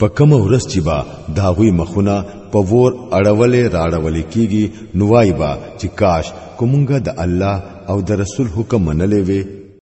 په کوم ورځ چې با داوی مخونه په ور اړولې راړولې کیږي نوای با چې کاش کومګه د الله او د رسول حکم منلې وي